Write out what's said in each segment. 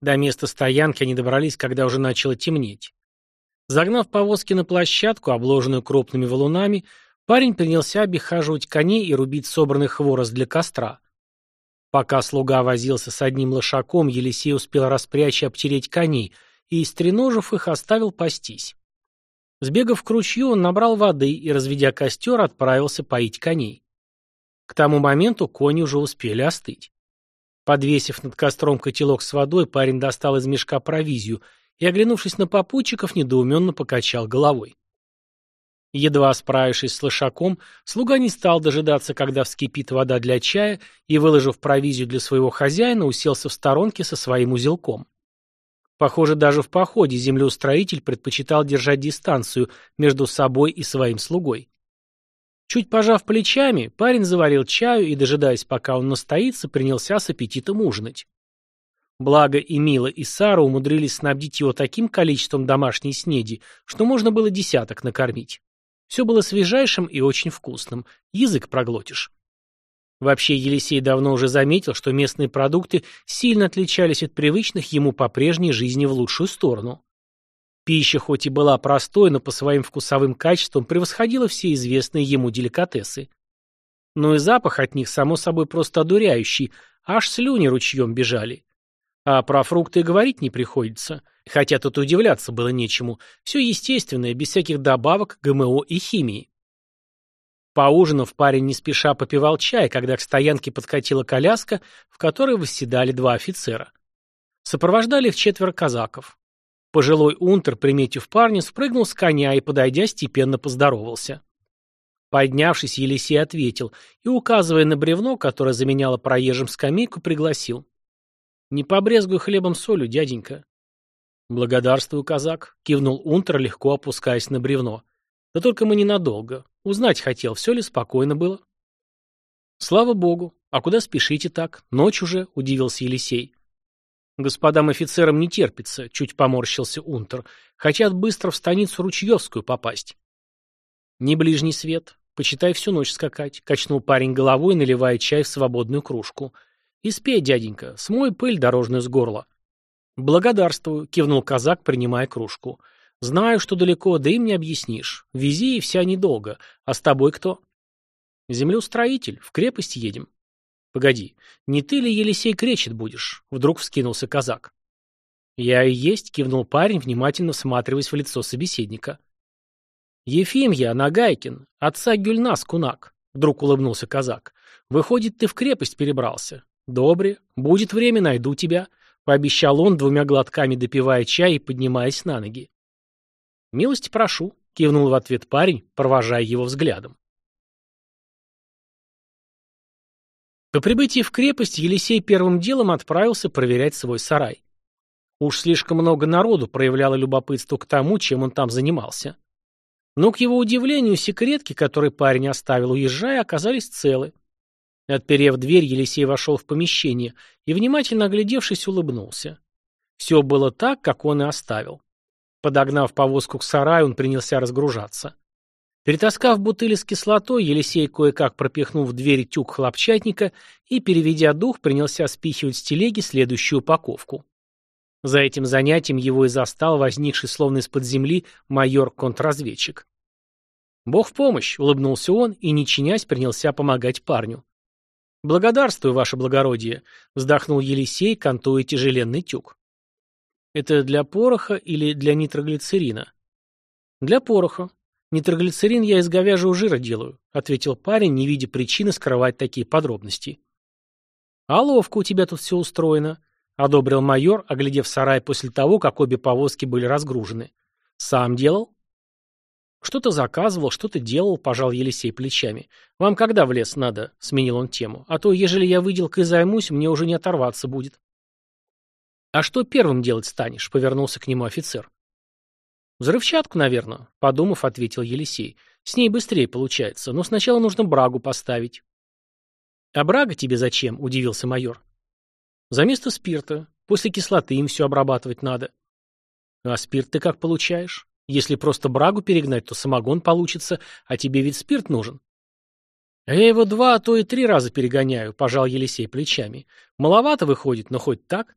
До места стоянки они добрались, когда уже начало темнеть. Загнав повозки на площадку, обложенную крупными валунами, парень принялся обихаживать коней и рубить собранный хворост для костра. Пока слуга возился с одним лошаком, Елисей успел распрячь и обтереть коней, и, стреножив их, оставил пастись. Сбегав к ручью, он набрал воды и, разведя костер, отправился поить коней. К тому моменту кони уже успели остыть. Подвесив над костром котелок с водой, парень достал из мешка провизию и, оглянувшись на попутчиков, недоуменно покачал головой. Едва справившись с лошаком, слуга не стал дожидаться, когда вскипит вода для чая, и, выложив провизию для своего хозяина, уселся в сторонке со своим узелком. Похоже, даже в походе землеустроитель предпочитал держать дистанцию между собой и своим слугой. Чуть пожав плечами, парень заварил чаю и, дожидаясь, пока он настоится, принялся с аппетитом ужинать. Благо и Мила, и Сара умудрились снабдить его таким количеством домашней снеди, что можно было десяток накормить. Все было свежайшим и очень вкусным. Язык проглотишь. Вообще Елисей давно уже заметил, что местные продукты сильно отличались от привычных ему по прежней жизни в лучшую сторону. Пища хоть и была простой, но по своим вкусовым качествам превосходила все известные ему деликатесы. Но и запах от них, само собой, просто одуряющий, аж слюни ручьем бежали. А про фрукты говорить не приходится, хотя тут удивляться было нечему. Все естественное, без всяких добавок, ГМО и химии. Поужинав, парень не спеша попивал чай, когда к стоянке подкатила коляска, в которой восседали два офицера. Сопровождали их четверо казаков. Пожилой унтер, приметив парня, спрыгнул с коня и, подойдя, степенно поздоровался. Поднявшись, Елисей ответил и, указывая на бревно, которое заменяло проезжим скамейку, пригласил. «Не побрезгуй хлебом солью, дяденька». «Благодарствую, казак», — кивнул унтер, легко опускаясь на бревно. «Да только мы ненадолго. Узнать хотел, все ли спокойно было. Слава богу. А куда спешите так? Ночь уже, удивился Елисей. Господам офицерам не терпится, чуть поморщился Унтер. Хотят быстро в станицу Ручьевскую попасть. Не ближний свет. Почитай всю ночь скакать, качнул парень головой, наливая чай в свободную кружку. И спей, дяденька, смой пыль дорожную с горла. Благодарствую, кивнул казак, принимая кружку. Знаю, что далеко, да им не объяснишь. Вези и вся недолго. А с тобой кто? Землеустроитель. В крепость едем. Погоди, не ты ли Елисей кречет будешь? Вдруг вскинулся казак. Я и есть, кивнул парень, внимательно всматриваясь в лицо собеседника. Ефим я, Нагайкин, отца Гюльнас, кунак. Вдруг улыбнулся казак. Выходит, ты в крепость перебрался. Добре, будет время, найду тебя. Пообещал он, двумя глотками допивая чай и поднимаясь на ноги. «Милости прошу», — кивнул в ответ парень, провожая его взглядом. По прибытии в крепость Елисей первым делом отправился проверять свой сарай. Уж слишком много народу проявляло любопытство к тому, чем он там занимался. Но, к его удивлению, секретки, которые парень оставил, уезжая, оказались целы. Отперев дверь, Елисей вошел в помещение и, внимательно оглядевшись, улыбнулся. Все было так, как он и оставил. Подогнав повозку к сараю, он принялся разгружаться. Перетаскав бутыли с кислотой, Елисей кое-как пропихнул в двери тюк хлопчатника и, переведя дух, принялся спихивать с телеги следующую упаковку. За этим занятием его и застал возникший словно из-под земли майор-контрразведчик. «Бог в помощь!» — улыбнулся он и, не чинясь, принялся помогать парню. «Благодарствую, ваше благородие!» — вздохнул Елисей, кантуя тяжеленный тюк. Это для пороха или для нитроглицерина? Для пороха. Нитроглицерин я из говяжьего жира делаю, ответил парень, не видя причины скрывать такие подробности. А ловко у тебя тут все устроено, одобрил майор, оглядев сарай после того, как обе повозки были разгружены. Сам делал? Что-то заказывал, что-то делал, пожал Елисей плечами. Вам когда в лес надо? Сменил он тему. А то, ежели я выделкой займусь, мне уже не оторваться будет. «А что первым делать станешь?» — повернулся к нему офицер. «Взрывчатку, наверное», — подумав, ответил Елисей. «С ней быстрее получается, но сначала нужно брагу поставить». «А брага тебе зачем?» — удивился майор. «За место спирта. После кислоты им все обрабатывать надо». «А спирт ты как получаешь? Если просто брагу перегнать, то самогон получится, а тебе ведь спирт нужен». «А я его два, а то и три раза перегоняю», — пожал Елисей плечами. «Маловато выходит, но хоть так».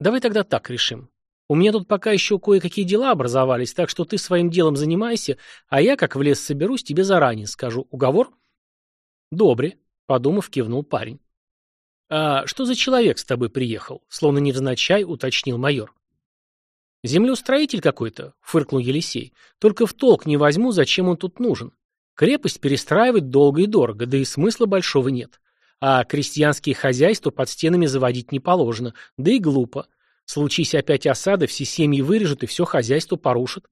Давай тогда так решим. У меня тут пока еще кое-какие дела образовались, так что ты своим делом занимайся, а я, как в лес соберусь, тебе заранее скажу. Уговор? Добре, подумав, кивнул парень. А что за человек с тобой приехал? Словно невзначай уточнил майор. Землеустроитель какой-то, фыркнул Елисей. Только в толк не возьму, зачем он тут нужен. Крепость перестраивать долго и дорого, да и смысла большого нет. А крестьянские хозяйства под стенами заводить не положено, да и глупо. Случись опять осада, все семьи вырежут и все хозяйство порушат.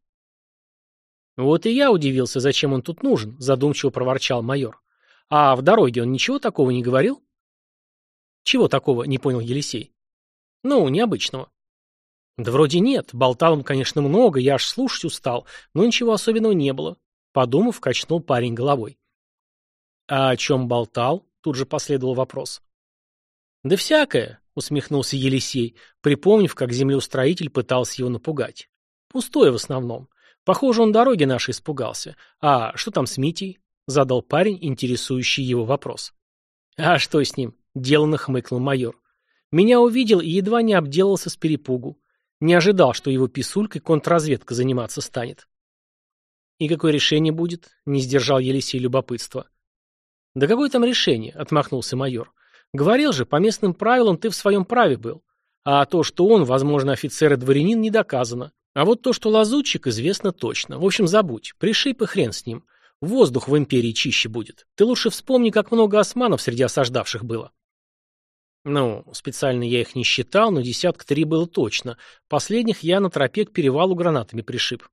Вот и я удивился, зачем он тут нужен, задумчиво проворчал майор. А в дороге он ничего такого не говорил? Чего такого, не понял Елисей. Ну, необычного. Да вроде нет, болтал он, конечно, много, я аж слушать устал, но ничего особенного не было. Подумав, качнул парень головой. А о чем болтал? Тут же последовал вопрос. Да всякое, усмехнулся Елисей, припомнив, как землеустроитель пытался его напугать. Пустое в основном. Похоже, он дороги нашей испугался. А что там с Митей? Задал парень, интересующий его вопрос. А что с ним? Деланно хмыкнул майор. Меня увидел и едва не обделался с перепугу. Не ожидал, что его писулькой контрразведка заниматься станет. «И какое решение будет?» — не сдержал Елисей любопытства. «Да какое там решение?» — отмахнулся майор. Говорил же, по местным правилам ты в своем праве был. А то, что он, возможно, офицер и дворянин, не доказано. А вот то, что лазутчик, известно точно. В общем, забудь. Пришиб и хрен с ним. Воздух в империи чище будет. Ты лучше вспомни, как много османов среди осаждавших было. Ну, специально я их не считал, но десятка три было точно. Последних я на тропе к перевалу гранатами пришиб.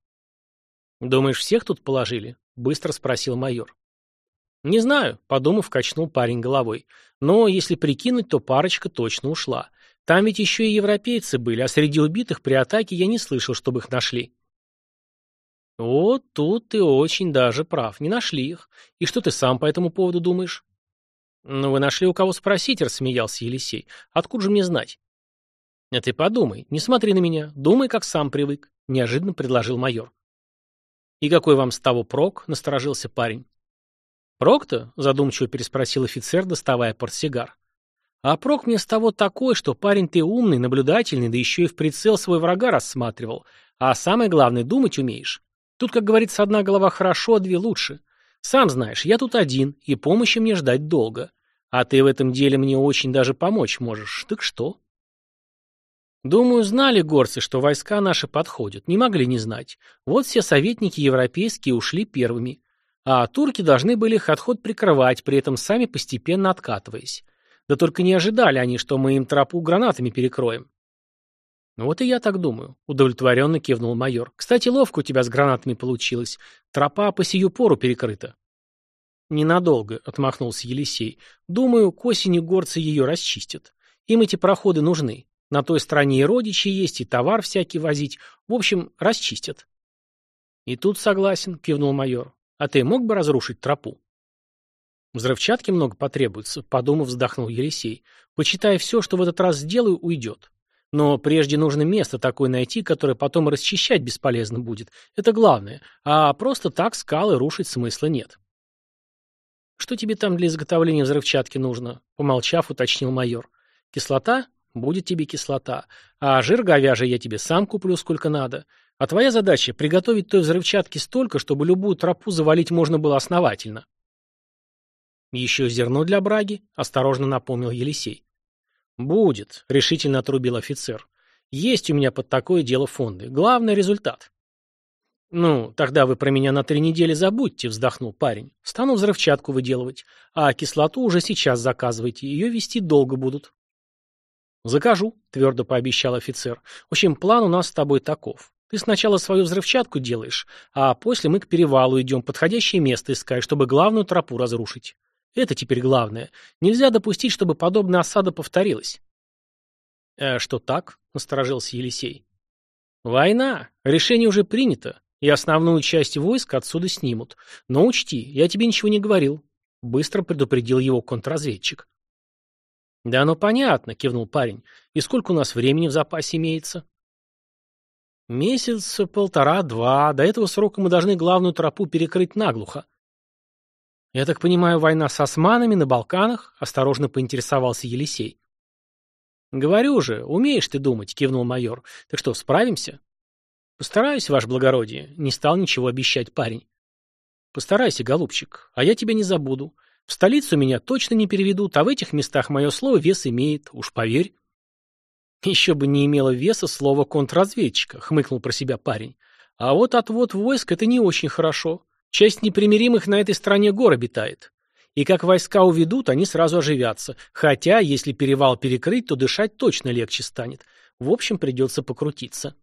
«Думаешь, всех тут положили?» — быстро спросил майор. «Не знаю», — подумав, качнул парень головой. «Но если прикинуть, то парочка точно ушла. Там ведь еще и европейцы были, а среди убитых при атаке я не слышал, чтобы их нашли». «Вот тут ты очень даже прав. Не нашли их. И что ты сам по этому поводу думаешь?» «Ну, вы нашли у кого спросить», — рассмеялся Елисей. «Откуда же мне знать?» «А ты подумай. Не смотри на меня. Думай, как сам привык», — неожиданно предложил майор. «И какой вам с того прок?» — насторожился парень. «Прок-то?» — задумчиво переспросил офицер, доставая портсигар. «А прок мне с того такой, что парень ты умный, наблюдательный, да еще и в прицел свой врага рассматривал. А самое главное, думать умеешь. Тут, как говорится, одна голова хорошо, а две лучше. Сам знаешь, я тут один, и помощи мне ждать долго. А ты в этом деле мне очень даже помочь можешь. Так что?» Думаю, знали горцы, что войска наши подходят. Не могли не знать. Вот все советники европейские ушли первыми а турки должны были их отход прикрывать, при этом сами постепенно откатываясь. Да только не ожидали они, что мы им тропу гранатами перекроем. Ну вот и я так думаю, удовлетворенно кивнул майор. Кстати, ловко у тебя с гранатами получилось. Тропа по сию пору перекрыта. Ненадолго, отмахнулся Елисей. Думаю, к осени горцы ее расчистят. Им эти проходы нужны. На той стороне и родичи есть, и товар всякий возить. В общем, расчистят. И тут согласен, кивнул майор. А ты мог бы разрушить тропу? Взрывчатки много потребуется, подумав, вздохнул Елисей. Почитай все, что в этот раз сделаю, уйдет. Но прежде нужно место такое найти, которое потом расчищать бесполезно будет. Это главное. А просто так скалы рушить смысла нет. Что тебе там для изготовления взрывчатки нужно? Помолчав, уточнил майор. Кислота? Будет тебе кислота. А жир говяжий я тебе сам куплю сколько надо. А твоя задача – приготовить той взрывчатки столько, чтобы любую тропу завалить можно было основательно. Еще зерно для браги, осторожно напомнил Елисей. Будет, решительно отрубил офицер. Есть у меня под такое дело фонды. Главный результат. Ну, тогда вы про меня на три недели забудьте, вздохнул парень. Стану взрывчатку выделывать, а кислоту уже сейчас заказывайте, ее вести долго будут. Закажу, твердо пообещал офицер. В общем, план у нас с тобой таков. Ты сначала свою взрывчатку делаешь, а после мы к перевалу идем подходящее место искать, чтобы главную тропу разрушить. Это теперь главное. Нельзя допустить, чтобы подобная осада повторилась. «Э, что так?» — насторожился Елисей. «Война. Решение уже принято, и основную часть войск отсюда снимут. Но учти, я тебе ничего не говорил», — быстро предупредил его контрразведчик. «Да ну понятно», — кивнул парень. «И сколько у нас времени в запасе имеется?» Месяц, полтора, два. До этого срока мы должны главную тропу перекрыть наглухо. Я так понимаю, война с османами на Балканах? Осторожно поинтересовался Елисей. «Говорю же, умеешь ты думать», — кивнул майор. «Так что, справимся?» «Постараюсь, ваше благородие», — не стал ничего обещать парень. «Постарайся, голубчик, а я тебя не забуду. В столицу меня точно не переведут, а в этих местах мое слово вес имеет, уж поверь». «Еще бы не имело веса слово контрразведчика», — хмыкнул про себя парень. «А вот отвод войск — это не очень хорошо. Часть непримиримых на этой стороне гор обитает. И как войска уведут, они сразу оживятся. Хотя, если перевал перекрыть, то дышать точно легче станет. В общем, придется покрутиться.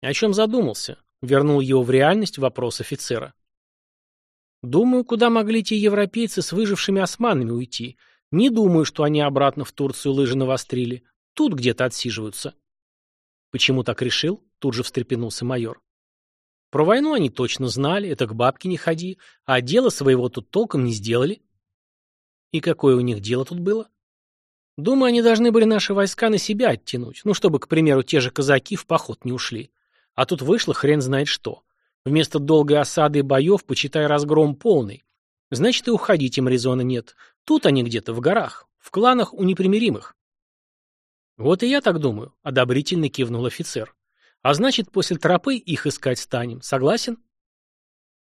О чем задумался? Вернул его в реальность вопрос офицера. Думаю, куда могли те европейцы с выжившими османами уйти. Не думаю, что они обратно в Турцию лыжи навострили. Тут где-то отсиживаются. Почему так решил? Тут же встрепенулся майор. Про войну они точно знали, это к бабке не ходи, а дело своего тут толком не сделали. И какое у них дело тут было? Думаю, они должны были наши войска на себя оттянуть, ну, чтобы, к примеру, те же казаки в поход не ушли. А тут вышло хрен знает что. Вместо долгой осады и боев, почитай разгром полный. Значит, и уходить им резона нет. Тут они где-то в горах, в кланах у непримиримых. Вот и я так думаю, одобрительно кивнул офицер. А значит, после тропы их искать станем. Согласен?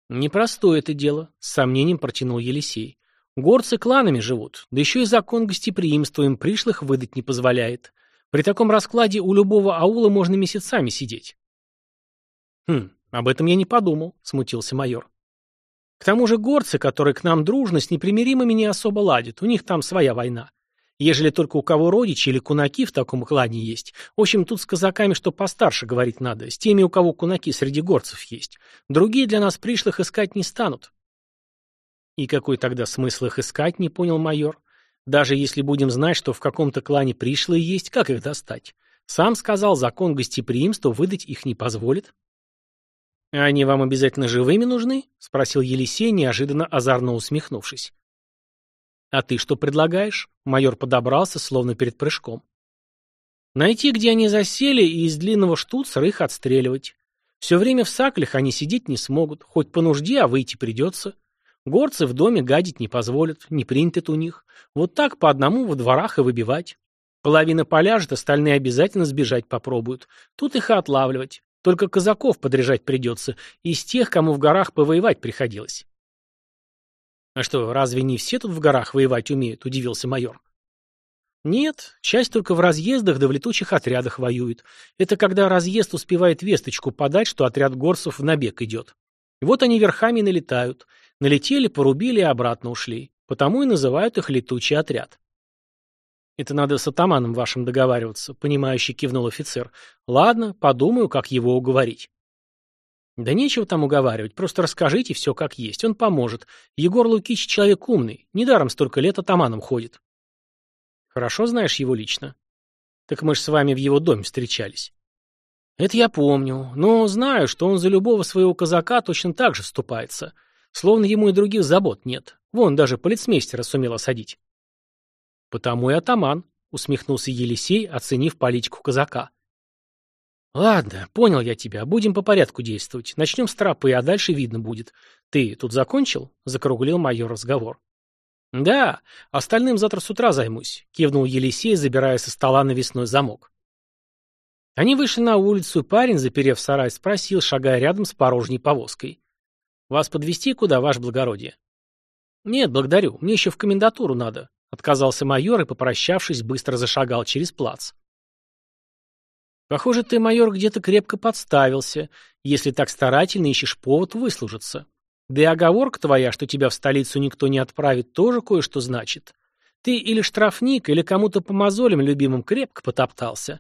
Непростое это дело, с сомнением протянул Елисей. Горцы кланами живут, да еще и закон гостеприимства им пришлых выдать не позволяет. При таком раскладе у любого аула можно месяцами сидеть. Хм, об этом я не подумал, смутился майор. К тому же горцы, которые к нам дружно, с непримиримыми не особо ладят, у них там своя война. Ежели только у кого родичи или кунаки в таком клане есть. В общем, тут с казаками что постарше говорить надо, с теми, у кого кунаки среди горцев есть. Другие для нас пришлых искать не станут. И какой тогда смысл их искать, не понял майор. Даже если будем знать, что в каком-то клане пришлые есть, как их достать? Сам сказал, закон гостеприимства выдать их не позволит. «А «Они вам обязательно живыми нужны?» — спросил Елисей, неожиданно озорно усмехнувшись. «А ты что предлагаешь?» Майор подобрался, словно перед прыжком. «Найти, где они засели, и из длинного штуцера их отстреливать. Все время в саклях они сидеть не смогут, хоть по нужде, а выйти придется. Горцы в доме гадить не позволят, не принято у них. Вот так по одному во дворах и выбивать. Половина поляжет, остальные обязательно сбежать попробуют. Тут их и отлавливать. Только казаков подряжать придется, из тех, кому в горах повоевать приходилось. «А что, разве не все тут в горах воевать умеют?» – удивился майор. «Нет, часть только в разъездах да в летучих отрядах воюет. Это когда разъезд успевает весточку подать, что отряд горцев в набег идет. Вот они верхами налетают. Налетели, порубили и обратно ушли. Потому и называют их летучий отряд». «Это надо с атаманом вашим договариваться», — понимающий кивнул офицер. «Ладно, подумаю, как его уговорить». Да нечего там уговаривать, просто расскажите все как есть, он поможет. Егор Лукич человек умный, недаром столько лет атаманом ходит. Хорошо знаешь его лично? Так мы ж с вами в его доме встречались. Это я помню, но знаю, что он за любого своего казака точно так же вступается. Словно ему и других забот нет. Вон даже полицмейстера сумел осадить. Потому и атаман, усмехнулся Елисей, оценив политику казака. «Ладно, понял я тебя. Будем по порядку действовать. Начнем с тропы, а дальше видно будет. Ты тут закончил?» — закруглил майор разговор. «Да, остальным завтра с утра займусь», — кивнул Елисей, забирая со стола навесной замок. Они вышли на улицу, парень, заперев сарай, спросил, шагая рядом с порожней повозкой. «Вас подвести куда, ваше благородие?» «Нет, благодарю. Мне еще в комендатуру надо», — отказался майор и, попрощавшись, быстро зашагал через плац. Похоже, ты, майор, где-то крепко подставился, если так старательно ищешь повод выслужиться. Да и оговорка твоя, что тебя в столицу никто не отправит, тоже кое-что значит. Ты или штрафник, или кому-то по мозолям любимым крепко потоптался.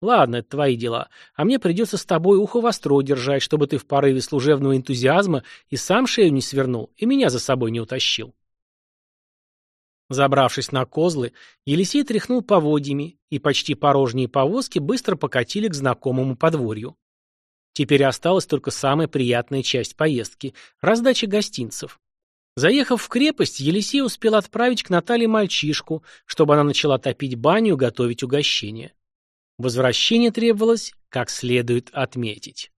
Ладно, это твои дела, а мне придется с тобой ухо востро держать, чтобы ты в порыве служебного энтузиазма и сам шею не свернул, и меня за собой не утащил. Забравшись на козлы, Елисей тряхнул поводьями, и почти порожние повозки быстро покатили к знакомому подворью. Теперь осталась только самая приятная часть поездки – раздача гостинцев. Заехав в крепость, Елисей успел отправить к Наталье мальчишку, чтобы она начала топить баню и готовить угощение. Возвращение требовалось как следует отметить.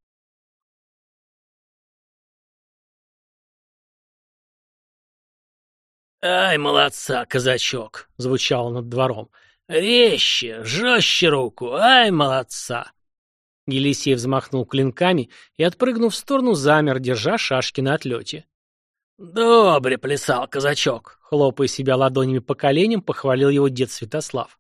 «Ай, молодца, казачок!» — звучало над двором. «Резче, жестче руку, ай, молодца!» Елисей взмахнул клинками и, отпрыгнув в сторону, замер, держа шашки на отлете. «Добре плясал, казачок!» Хлопая себя ладонями по коленям, похвалил его дед Святослав.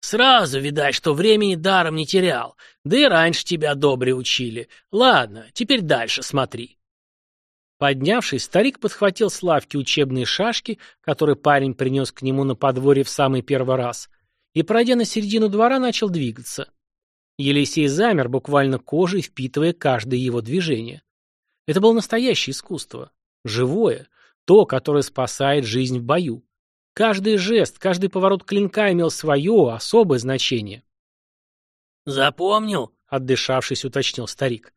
«Сразу видать, что времени даром не терял, да и раньше тебя добре учили. Ладно, теперь дальше смотри». Поднявшись, старик подхватил с лавки учебные шашки, которые парень принес к нему на подворье в самый первый раз, и, пройдя на середину двора, начал двигаться. Елисей замер, буквально кожей впитывая каждое его движение. Это было настоящее искусство. Живое. То, которое спасает жизнь в бою. Каждый жест, каждый поворот клинка имел свое особое значение. «Запомнил?» — отдышавшись, уточнил старик.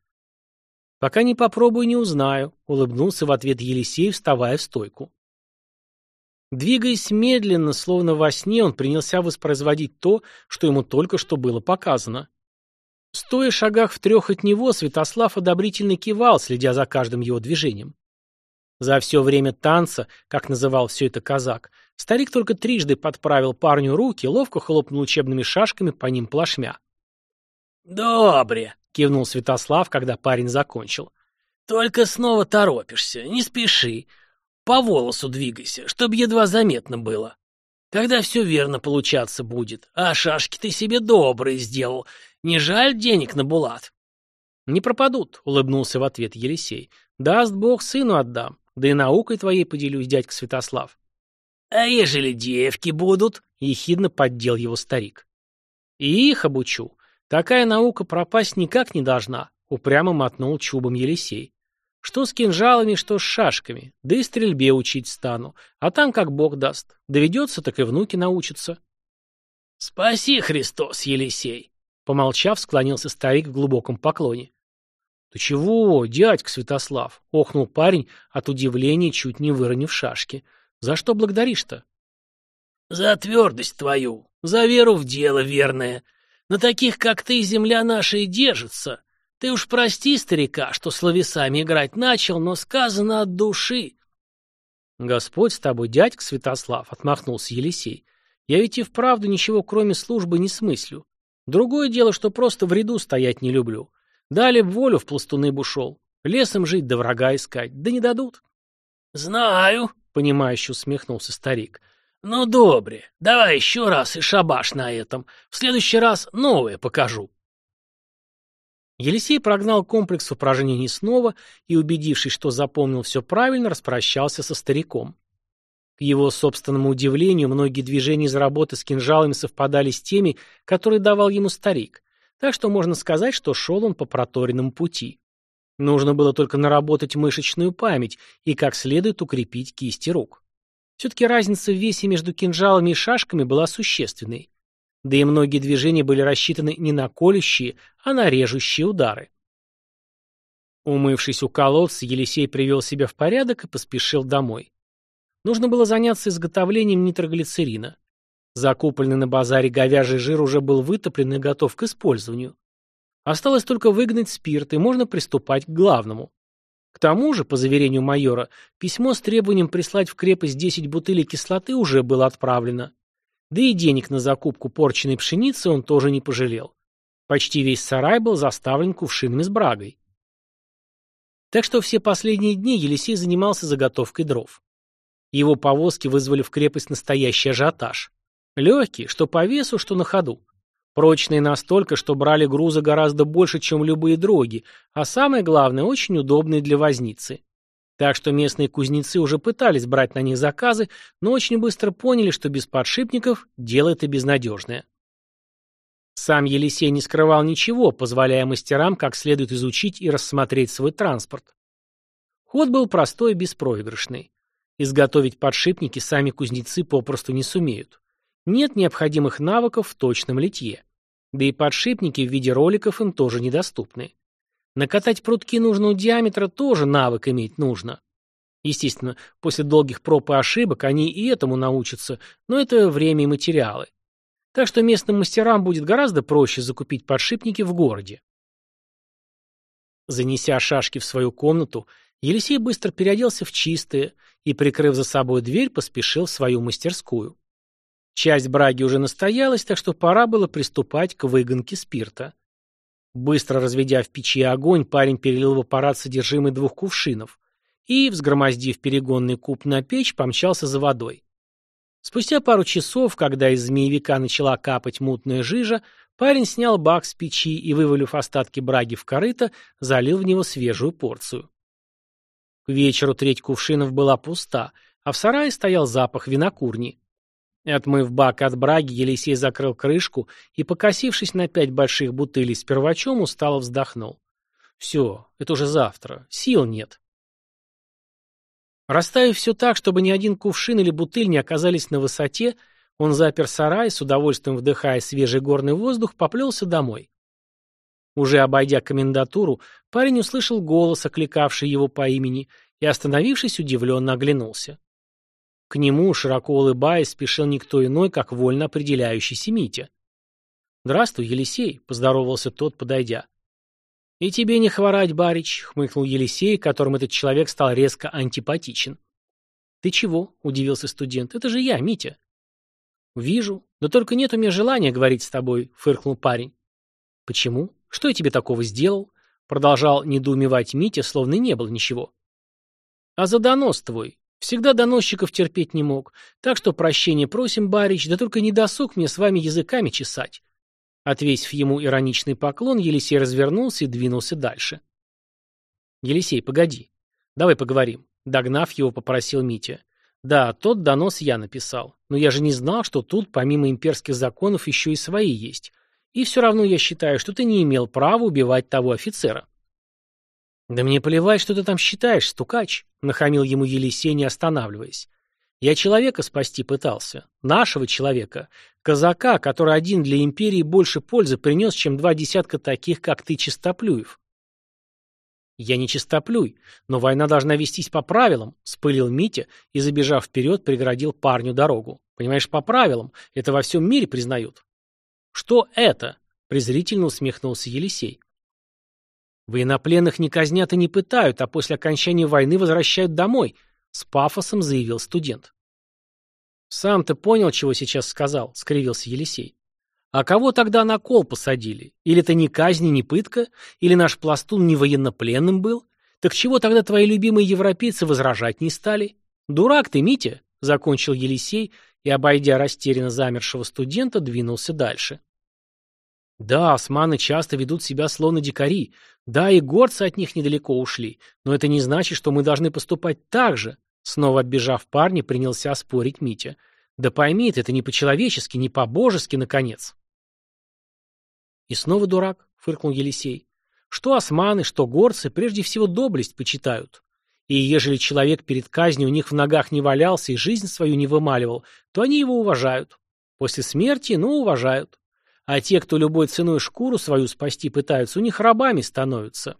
«Пока не попробую, не узнаю», — улыбнулся в ответ Елисей, вставая в стойку. Двигаясь медленно, словно во сне, он принялся воспроизводить то, что ему только что было показано. Стоя шагах в трех от него, Святослав одобрительно кивал, следя за каждым его движением. За все время танца, как называл все это казак, старик только трижды подправил парню руки, ловко хлопнул учебными шашками по ним плашмя. «Добре», — кивнул Святослав, когда парень закончил. «Только снова торопишься, не спеши. По волосу двигайся, чтобы едва заметно было. Тогда все верно получаться будет. А шашки ты себе добрые сделал. Не жаль денег на булат?» «Не пропадут», — улыбнулся в ответ Елисей. «Даст Бог, сыну отдам. Да и наукой твоей поделюсь, дядька Святослав». «А ежели девки будут?» — ехидно поддел его старик. «И их обучу. Такая наука пропасть никак не должна», — упрямо мотнул чубом Елисей. «Что с кинжалами, что с шашками. Да и стрельбе учить стану. А там как Бог даст. Доведется, так и внуки научатся». «Спаси, Христос, Елисей!» Помолчав, склонился старик в глубоком поклоне. «Ты чего, дядька Святослав?» — охнул парень от удивления, чуть не выронив шашки. «За что благодаришь-то?» «За твердость твою, за веру в дело верное. На таких, как ты, земля наша и держится. Ты уж прости, старика, что словесами играть начал, но сказано от души». «Господь с тобой, дядька Святослав», — отмахнулся Елисей. «Я ведь и вправду ничего, кроме службы, не смыслю. Другое дело, что просто в ряду стоять не люблю. Дали б волю в пластуны б ушел. Лесом жить да врага искать. Да не дадут. — Знаю, — понимающе усмехнулся старик. — Ну, добре. Давай еще раз и шабаш на этом. В следующий раз новое покажу. Елисей прогнал комплекс упражнений снова и, убедившись, что запомнил все правильно, распрощался со стариком. К его собственному удивлению, многие движения из работы с кинжалами совпадали с теми, которые давал ему старик, так что можно сказать, что шел он по проторенному пути. Нужно было только наработать мышечную память и как следует укрепить кисти рук. Все-таки разница в весе между кинжалами и шашками была существенной. Да и многие движения были рассчитаны не на колющие, а на режущие удары. Умывшись у колодца, Елисей привел себя в порядок и поспешил домой. Нужно было заняться изготовлением нитроглицерина. Закупленный на базаре говяжий жир уже был вытоплен и готов к использованию. Осталось только выгнать спирт, и можно приступать к главному. К тому же, по заверению майора, письмо с требованием прислать в крепость 10 бутылей кислоты уже было отправлено. Да и денег на закупку порченной пшеницы он тоже не пожалел. Почти весь сарай был заставлен кувшинами с брагой. Так что все последние дни Елисей занимался заготовкой дров. Его повозки вызвали в крепость настоящий ажиотаж. Легкие, что по весу, что на ходу. Прочные настолько, что брали груза гораздо больше, чем любые дроги, а самое главное, очень удобные для возницы. Так что местные кузнецы уже пытались брать на них заказы, но очень быстро поняли, что без подшипников дело это безнадежное. Сам Елисей не скрывал ничего, позволяя мастерам как следует изучить и рассмотреть свой транспорт. Ход был простой и беспроигрышный. Изготовить подшипники сами кузнецы попросту не сумеют. Нет необходимых навыков в точном литье. Да и подшипники в виде роликов им тоже недоступны. Накатать прутки нужного диаметра тоже навык иметь нужно. Естественно, после долгих проб и ошибок они и этому научатся, но это время и материалы. Так что местным мастерам будет гораздо проще закупить подшипники в городе. Занеся шашки в свою комнату, Елисей быстро переоделся в чистое и, прикрыв за собой дверь, поспешил в свою мастерскую. Часть браги уже настоялась, так что пора было приступать к выгонке спирта. Быстро разведя в печи огонь, парень перелил в аппарат содержимое двух кувшинов и, взгромоздив перегонный куб на печь, помчался за водой. Спустя пару часов, когда из змеевика начала капать мутная жижа, парень снял бак с печи и, вывалив остатки браги в корыто, залил в него свежую порцию. К вечеру треть кувшинов была пуста, а в сарае стоял запах винокурни. Отмыв бак от браги, Елисей закрыл крышку и, покосившись на пять больших бутылей с первачом, устало вздохнул. «Все, это уже завтра. Сил нет». Расставив все так, чтобы ни один кувшин или бутыль не оказались на высоте, он запер сарай, с удовольствием вдыхая свежий горный воздух, поплелся домой. Уже обойдя комендатуру, парень услышал голос, окликавший его по имени, и, остановившись, удивленно оглянулся. К нему, широко улыбаясь, спешил никто иной, как вольно определяющийся Митя. «Здравствуй, Елисей», — поздоровался тот, подойдя. «И тебе не хворать, барич», — хмыкнул Елисей, которым этот человек стал резко антипатичен. «Ты чего?» — удивился студент. «Это же я, Митя». «Вижу. Да только нет у меня желания говорить с тобой», — фыркнул парень. «Почему? Что я тебе такого сделал?» — продолжал недоумевать Митя, словно не было ничего. «А за донос твой. Всегда доносчиков терпеть не мог. Так что прощения просим, барич, да только не досуг мне с вами языками чесать. Отвесив ему ироничный поклон, Елисей развернулся и двинулся дальше. «Елисей, погоди. Давай поговорим», — догнав его, попросил Митя. «Да, тот донос я написал. Но я же не знал, что тут, помимо имперских законов, еще и свои есть. И все равно я считаю, что ты не имел права убивать того офицера». «Да мне плевать, что ты там считаешь, стукач», — нахамил ему Елисей, не останавливаясь. «Я человека спасти пытался. Нашего человека. Казака, который один для империи больше пользы принес, чем два десятка таких, как ты, чистоплюев». «Я не чистоплюй, но война должна вестись по правилам», — спылил Митя и, забежав вперед, преградил парню дорогу. «Понимаешь, по правилам. Это во всем мире признают». «Что это?» — презрительно усмехнулся Елисей. «Военнопленных не казнят и не пытают, а после окончания войны возвращают домой», — с пафосом заявил студент. «Сам ты понял, чего сейчас сказал?» — скривился Елисей. «А кого тогда на кол посадили? Или это не казнь, не пытка? Или наш пластун не военнопленным был? Так чего тогда твои любимые европейцы возражать не стали? Дурак ты, Митя!» — закончил Елисей и, обойдя растерянно замершего студента, двинулся дальше. Да, османы часто ведут себя словно дикари. Да, и горцы от них недалеко ушли. Но это не значит, что мы должны поступать так же. Снова оббежав парня, принялся спорить Митя. Да пойми ты, это не по-человечески, не по-божески, наконец. И снова дурак, фыркнул Елисей. Что османы, что горцы, прежде всего доблесть почитают. И ежели человек перед казнью у них в ногах не валялся и жизнь свою не вымаливал, то они его уважают. После смерти, ну, уважают. А те, кто любой ценой шкуру свою спасти пытаются, у них рабами становятся.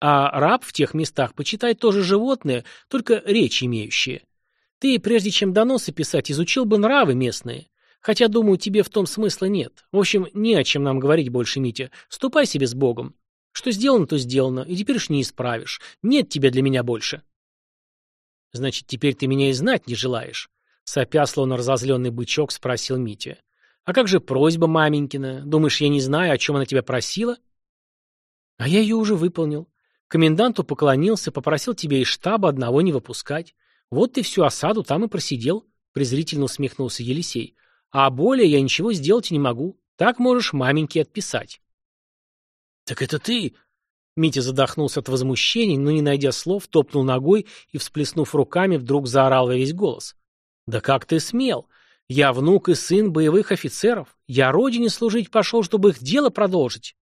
А раб в тех местах, почитай, тоже животное, только речь имеющее. Ты, прежде чем доносы писать, изучил бы нравы местные. Хотя, думаю, тебе в том смысла нет. В общем, не о чем нам говорить больше, Митя. Ступай себе с Богом. Что сделано, то сделано, и теперь уж не исправишь. Нет тебя для меня больше. Значит, теперь ты меня и знать не желаешь? Сопя, словно разозленный бычок, спросил Митя. А как же просьба маменькина? Думаешь, я не знаю, о чем она тебя просила? А я ее уже выполнил. Коменданту поклонился, попросил тебя из штаба одного не выпускать. Вот ты всю осаду там и просидел, презрительно усмехнулся Елисей. А более я ничего сделать не могу. Так можешь маменьке отписать. Так это ты? Митя задохнулся от возмущения, но, не найдя слов, топнул ногой и, всплеснув руками, вдруг заорал во весь голос. «Да как ты смел? Я внук и сын боевых офицеров. Я родине служить пошел, чтобы их дело продолжить.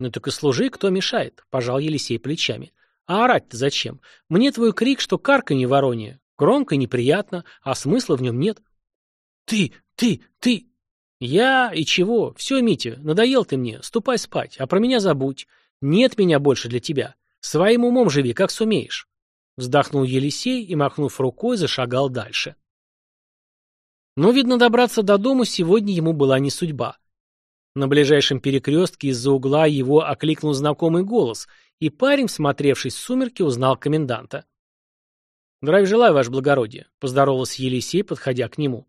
Ну так и служи, кто мешает, пожал Елисей плечами. А орать-то зачем? Мне твой крик, что карка не воронье. Громко и неприятно, а смысла в нем нет. Ты, ты, ты... Я и чего? Все, Митя, надоел ты мне, ступай спать, а про меня забудь. Нет меня больше для тебя. Своим умом живи, как сумеешь. Вздохнул Елисей и, махнув рукой, зашагал дальше. Но, видно, добраться до дома сегодня ему была не судьба. На ближайшем перекрестке из-за угла его окликнул знакомый голос, и парень, всмотревшись в сумерки, узнал коменданта. «Здравия желаю, ваше благородие», — поздоровался Елисей, подходя к нему.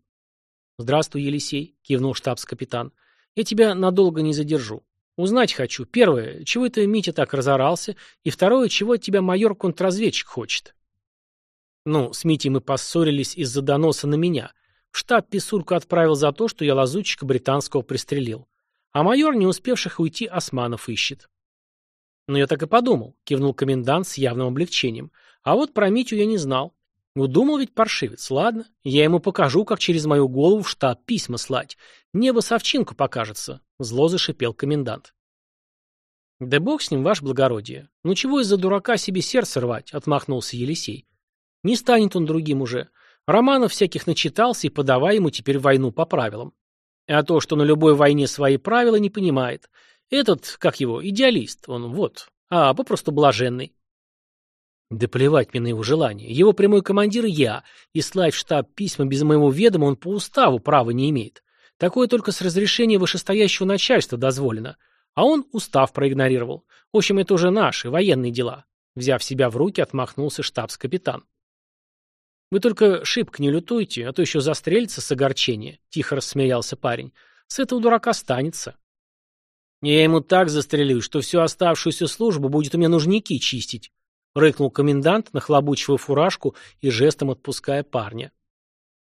«Здравствуй, Елисей», — кивнул штабс-капитан. «Я тебя надолго не задержу. Узнать хочу. Первое, чего это Митя так разорался, и второе, чего от тебя майор-контрразведчик хочет». Ну, с Митей мы поссорились из-за доноса на меня. В штаб писульку отправил за то, что я лазутчика британского пристрелил. А майор, не успевших уйти, османов ищет. «Ну, я так и подумал», — кивнул комендант с явным облегчением. «А вот про Митю я не знал. Удумал ведь паршивец, ладно. Я ему покажу, как через мою голову в штаб письма слать. Небо совчинку покажется», — зло зашипел комендант. «Да бог с ним, ваше благородие. Ну чего из-за дурака себе сердце рвать?» — отмахнулся Елисей. «Не станет он другим уже. Романов всяких начитался и подавай ему теперь войну по правилам. А то, что на любой войне свои правила, не понимает. Этот, как его, идеалист, он вот, а попросту блаженный. Да плевать мне на его желание. Его прямой командир я, и слать в штаб письма без моего ведома он по уставу права не имеет. Такое только с разрешения вышестоящего начальства дозволено. А он устав проигнорировал. В общем, это уже наши, военные дела. Взяв себя в руки, отмахнулся штабс-капитан. «Вы только шибко не лютуйте, а то еще застрелится с огорчения», — тихо рассмеялся парень. «С этого дурака станется». «Я ему так застрелю, что всю оставшуюся службу будет у меня нужники чистить», — рыкнул комендант, нахлобучивая фуражку и жестом отпуская парня.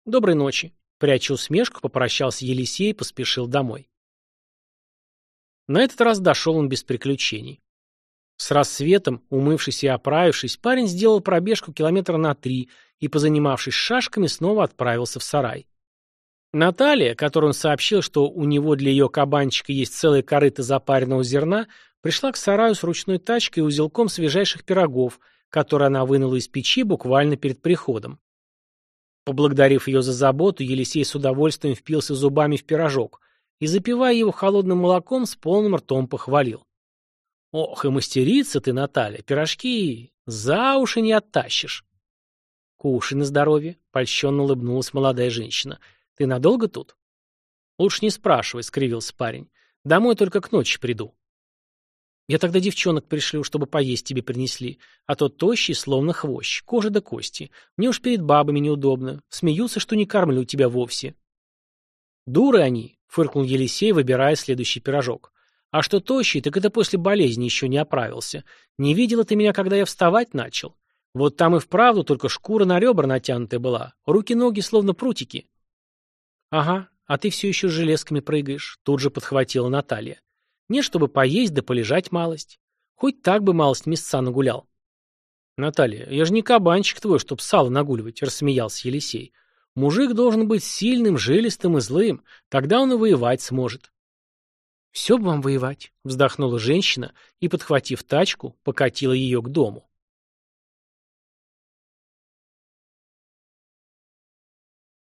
«Доброй ночи», — пряча усмешку, попрощался Елисей и поспешил домой. На этот раз дошел он без приключений. С рассветом, умывшись и оправившись, парень сделал пробежку километра на три и, позанимавшись шашками, снова отправился в сарай. Наталья, которой он сообщил, что у него для ее кабанчика есть целая корыта запаренного зерна, пришла к сараю с ручной тачкой и узелком свежайших пирогов, которые она вынула из печи буквально перед приходом. Поблагодарив ее за заботу, Елисей с удовольствием впился зубами в пирожок и, запивая его холодным молоком, с полным ртом похвалил. «Ох, и мастерица ты, Наталья, пирожки за уши не оттащишь». «Кушай на здоровье», — польщенно улыбнулась молодая женщина. Ты надолго тут? Лучше не спрашивай, скривился парень. Домой только к ночи приду. Я тогда девчонок пришлю, чтобы поесть тебе принесли, а то тощий, словно хвощ, кожа до кости. Мне уж перед бабами неудобно. Смеются, что не кормлю тебя вовсе. Дуры они, фыркнул Елисей, выбирая следующий пирожок. А что тощий, так это после болезни еще не оправился. Не видела ты меня, когда я вставать начал? Вот там и вправду только шкура на ребра натянутая была, руки-ноги словно прутики. «Ага, а ты все еще с железками прыгаешь», — тут же подхватила Наталья. «Не, чтобы поесть да полежать малость. Хоть так бы малость месяца нагулял». «Наталья, я же не кабанчик твой, чтоб сало нагуливать», — рассмеялся Елисей. «Мужик должен быть сильным, жилистым и злым, тогда он и воевать сможет». «Все бы вам воевать», — вздохнула женщина и, подхватив тачку, покатила ее к дому.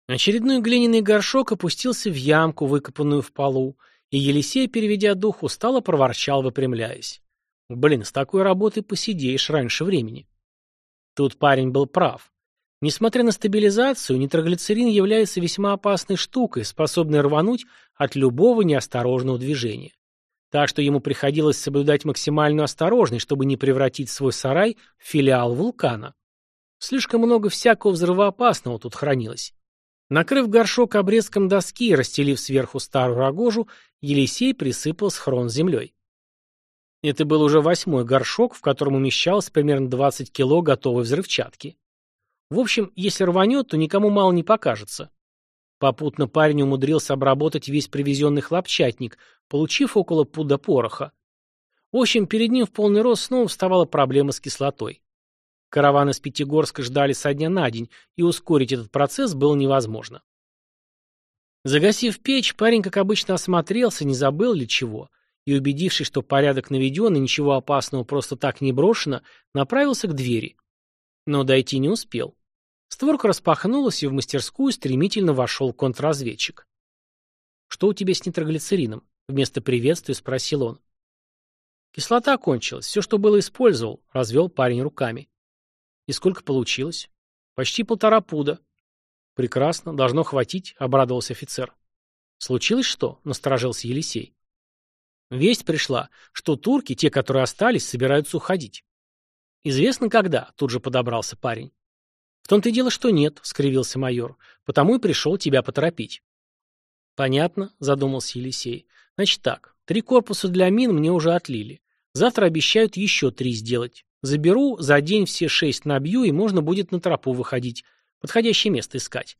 Очередной глиняный горшок опустился в ямку, выкопанную в полу, и Елисей, переведя дух, устало проворчал, выпрямляясь. «Блин, с такой работой посидеешь раньше времени». Тут парень был прав. Несмотря на стабилизацию, нитроглицерин является весьма опасной штукой, способной рвануть от любого неосторожного движения. Так что ему приходилось соблюдать максимальную осторожность, чтобы не превратить свой сарай в филиал вулкана. Слишком много всякого взрывоопасного тут хранилось. Накрыв горшок обрезком доски и расстелив сверху старую рогожу, Елисей присыпал схрон землей. Это был уже восьмой горшок, в котором умещалось примерно 20 кило готовой взрывчатки. В общем, если рванет, то никому мало не покажется. Попутно парень умудрился обработать весь привезенный хлопчатник, получив около пуда пороха. В общем, перед ним в полный рост снова вставала проблема с кислотой. Караваны из Пятигорска ждали со дня на день, и ускорить этот процесс было невозможно. Загасив печь, парень, как обычно, осмотрелся, не забыл ли чего, и, убедившись, что порядок наведен и ничего опасного просто так не брошено, направился к двери. Но дойти не успел. Створка распахнулась, и в мастерскую стремительно вошел контрразведчик. «Что у тебя с нитроглицерином?» — вместо приветствия спросил он. «Кислота кончилась. Все, что было, использовал», — развел парень руками. И сколько получилось? Почти полтора пуда. Прекрасно, должно хватить, обрадовался офицер. Случилось что? Насторожился Елисей. Весть пришла, что турки, те, которые остались, собираются уходить. Известно когда, тут же подобрался парень. В том-то и дело, что нет, скривился майор, потому и пришел тебя поторопить. Понятно, задумался Елисей. Значит так, три корпуса для мин мне уже отлили. Завтра обещают еще три сделать. Заберу, за день все шесть набью, и можно будет на тропу выходить. Подходящее место искать.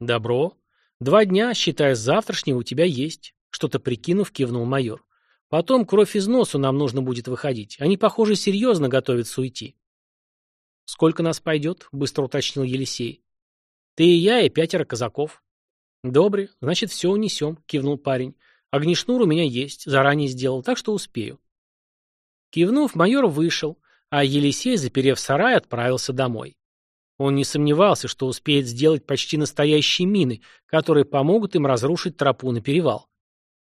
Добро. Два дня, считая с завтрашнего, у тебя есть. Что-то прикинув, кивнул майор. Потом кровь из носу нам нужно будет выходить. Они, похоже, серьезно готовятся уйти. Сколько нас пойдет? Быстро уточнил Елисей. Ты и я, и пятеро казаков. Добре, значит, все унесем, кивнул парень. Огнешнур у меня есть, заранее сделал, так что успею. Кивнув, майор вышел, а Елисей, заперев сарай, отправился домой. Он не сомневался, что успеет сделать почти настоящие мины, которые помогут им разрушить тропу на перевал.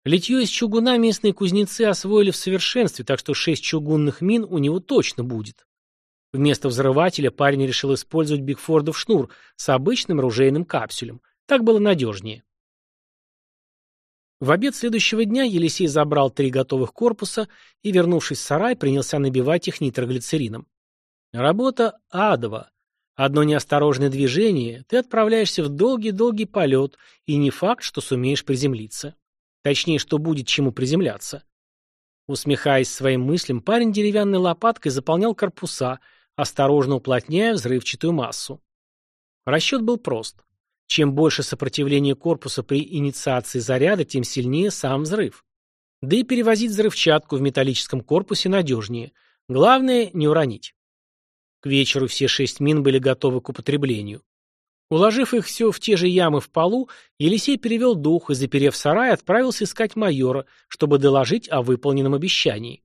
Литье из чугуна местные кузнецы освоили в совершенстве, так что шесть чугунных мин у него точно будет. Вместо взрывателя парень решил использовать Бигфордов шнур с обычным ружейным капсюлем. Так было надежнее. В обед следующего дня Елисей забрал три готовых корпуса и, вернувшись в сарай, принялся набивать их нитроглицерином. Работа адова. Одно неосторожное движение, ты отправляешься в долгий-долгий полет, и не факт, что сумеешь приземлиться. Точнее, что будет чему приземляться. Усмехаясь своим мыслям, парень деревянной лопаткой заполнял корпуса, осторожно уплотняя взрывчатую массу. Расчет был прост. Чем больше сопротивление корпуса при инициации заряда, тем сильнее сам взрыв. Да и перевозить взрывчатку в металлическом корпусе надежнее. Главное – не уронить. К вечеру все шесть мин были готовы к употреблению. Уложив их все в те же ямы в полу, Елисей перевел дух и, заперев сарай, отправился искать майора, чтобы доложить о выполненном обещании.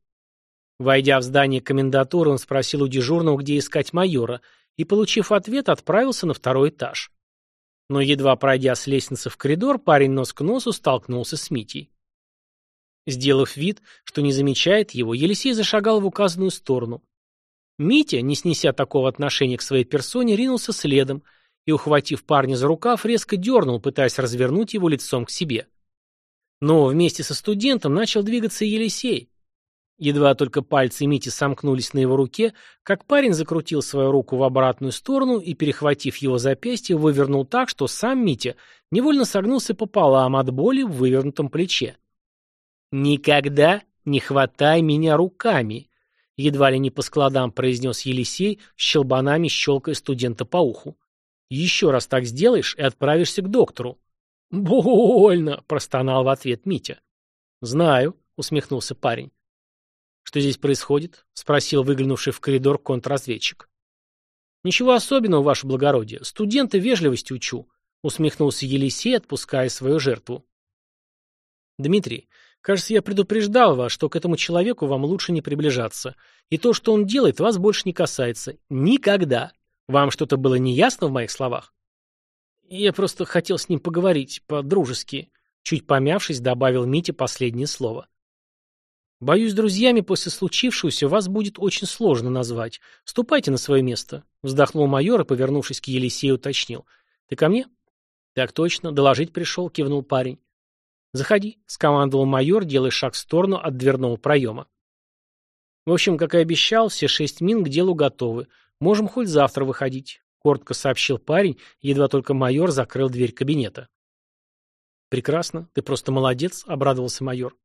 Войдя в здание комендатуры, он спросил у дежурного, где искать майора, и, получив ответ, отправился на второй этаж. Но, едва пройдя с лестницы в коридор, парень нос к носу столкнулся с Митей. Сделав вид, что не замечает его, Елисей зашагал в указанную сторону. Митя, не снеся такого отношения к своей персоне, ринулся следом – и, ухватив парня за рукав, резко дернул, пытаясь развернуть его лицом к себе. Но вместе со студентом начал двигаться Елисей. Едва только пальцы Мити сомкнулись на его руке, как парень закрутил свою руку в обратную сторону и, перехватив его запястье, вывернул так, что сам Митя невольно согнулся пополам от боли в вывернутом плече. «Никогда не хватай меня руками!» Едва ли не по складам произнес Елисей, щелбанами щелкая студента по уху. Еще раз так сделаешь и отправишься к доктору. Больно, простонал в ответ Митя. Знаю, усмехнулся парень. Что здесь происходит? спросил выглянувший в коридор контрразведчик. Ничего особенного, ваше благородие. Студенты вежливости учу, усмехнулся Елисей, отпуская свою жертву. Дмитрий, кажется, я предупреждал вас, что к этому человеку вам лучше не приближаться. И то, что он делает, вас больше не касается. Никогда. Вам что-то было неясно в моих словах? Я просто хотел с ним поговорить, по-дружески. Чуть помявшись, добавил Митя последнее слово. Боюсь, друзьями после случившегося вас будет очень сложно назвать. Ступайте на свое место. Вздохнул майор и, повернувшись к Елисею, уточнил. Ты ко мне? Так точно, доложить пришел, кивнул парень. Заходи, скомандовал майор, делая шаг в сторону от дверного проема. В общем, как и обещал, все шесть мин к делу готовы. «Можем хоть завтра выходить», — коротко сообщил парень, едва только майор закрыл дверь кабинета. «Прекрасно, ты просто молодец», — обрадовался майор.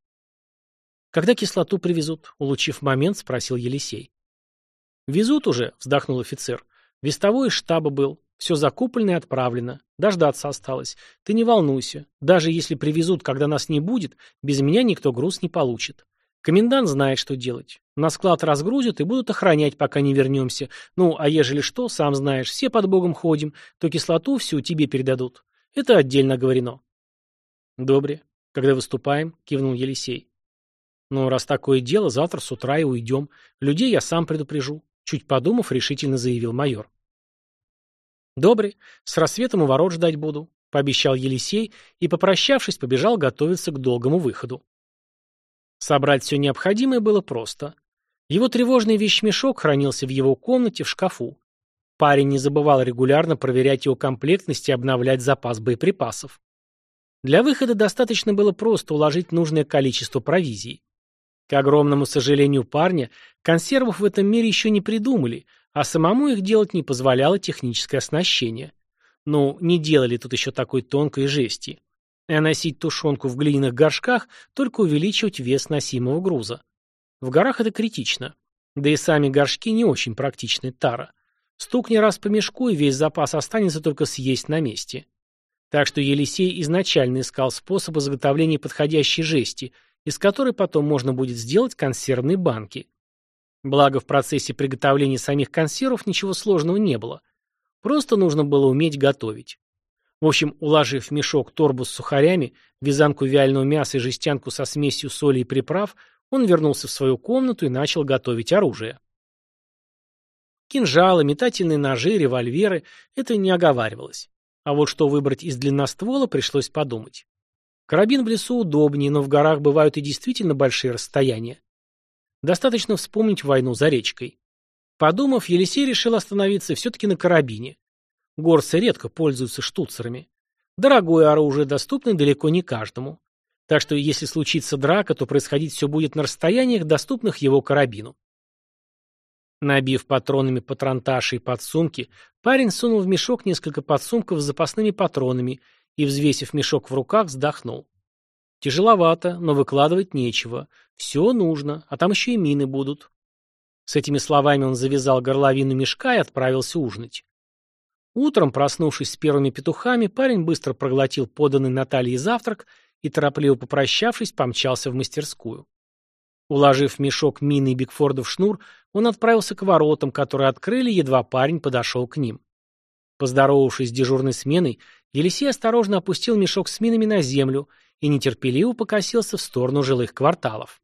«Когда кислоту привезут?» — улучив момент, спросил Елисей. «Везут уже», — вздохнул офицер. «Вестовой из штаба был. Все закуплено и отправлено. Дождаться осталось. Ты не волнуйся. Даже если привезут, когда нас не будет, без меня никто груз не получит. Комендант знает, что делать. На склад разгрузят и будут охранять, пока не вернемся. Ну, а ежели что, сам знаешь, все под Богом ходим, то кислоту всю тебе передадут. Это отдельно говорено. Добре. Когда выступаем, кивнул Елисей. Ну, раз такое дело, завтра с утра и уйдем. Людей я сам предупрежу. Чуть подумав, решительно заявил майор. Добре. С рассветом у ворот ждать буду, пообещал Елисей и, попрощавшись, побежал готовиться к долгому выходу. Собрать все необходимое было просто. Его тревожный вещмешок хранился в его комнате в шкафу. Парень не забывал регулярно проверять его комплектность и обновлять запас боеприпасов. Для выхода достаточно было просто уложить нужное количество провизии. К огромному сожалению парня, консервов в этом мире еще не придумали, а самому их делать не позволяло техническое оснащение. Ну, не делали тут еще такой тонкой жести. А носить тушенку в глиняных горшках только увеличивать вес носимого груза. В горах это критично. Да и сами горшки не очень практичны тара. Стукни раз по мешку, и весь запас останется только съесть на месте. Так что Елисей изначально искал способ изготовления подходящей жести, из которой потом можно будет сделать консервные банки. Благо, в процессе приготовления самих консервов ничего сложного не было. Просто нужно было уметь готовить. В общем, уложив в мешок торбу с сухарями, вязанку вяленого мяса и жестянку со смесью соли и приправ, он вернулся в свою комнату и начал готовить оружие. Кинжалы, метательные ножи, револьверы – это не оговаривалось. А вот что выбрать из длинноствола, пришлось подумать. Карабин в лесу удобнее, но в горах бывают и действительно большие расстояния. Достаточно вспомнить войну за речкой. Подумав, Елисей решил остановиться все-таки на карабине. Горцы редко пользуются штуцерами. Дорогое оружие, доступное далеко не каждому. Так что если случится драка, то происходить все будет на расстояниях, доступных его карабину. Набив патронами патронташи и подсумки, парень сунул в мешок несколько подсумков с запасными патронами и, взвесив мешок в руках, вздохнул. Тяжеловато, но выкладывать нечего. Все нужно, а там еще и мины будут. С этими словами он завязал горловину мешка и отправился ужинать. Утром, проснувшись с первыми петухами, парень быстро проглотил поданный Натальей завтрак и, торопливо попрощавшись, помчался в мастерскую. Уложив в мешок мины и Бигфордов шнур, он отправился к воротам, которые открыли, едва парень подошел к ним. Поздоровавшись с дежурной сменой, Елисей осторожно опустил мешок с минами на землю и нетерпеливо покосился в сторону жилых кварталов.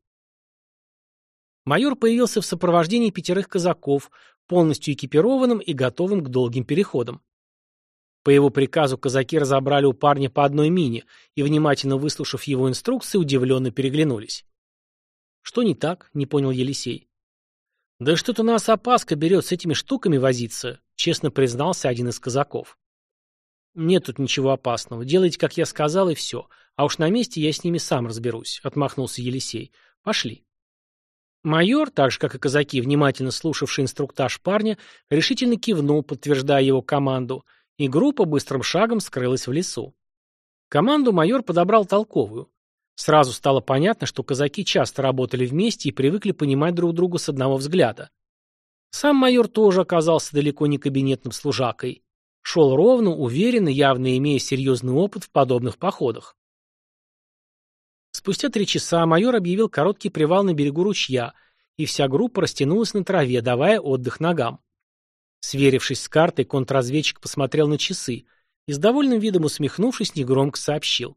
Майор появился в сопровождении пятерых казаков, полностью экипированным и готовым к долгим переходам. По его приказу казаки разобрали у парня по одной мине и, внимательно выслушав его инструкции, удивленно переглянулись. «Что не так?» — не понял Елисей. «Да что-то нас опаска берет с этими штуками возиться», — честно признался один из казаков. «Нет тут ничего опасного. Делайте, как я сказал, и все. А уж на месте я с ними сам разберусь», — отмахнулся Елисей. «Пошли». Майор, так же, как и казаки, внимательно слушавший инструктаж парня, решительно кивнул, подтверждая его команду — и группа быстрым шагом скрылась в лесу. Команду майор подобрал толковую. Сразу стало понятно, что казаки часто работали вместе и привыкли понимать друг друга с одного взгляда. Сам майор тоже оказался далеко не кабинетным служакой. Шел ровно, уверенно, явно имея серьезный опыт в подобных походах. Спустя три часа майор объявил короткий привал на берегу ручья, и вся группа растянулась на траве, давая отдых ногам. Сверившись с картой, контрразведчик посмотрел на часы и с довольным видом усмехнувшись, негромко сообщил.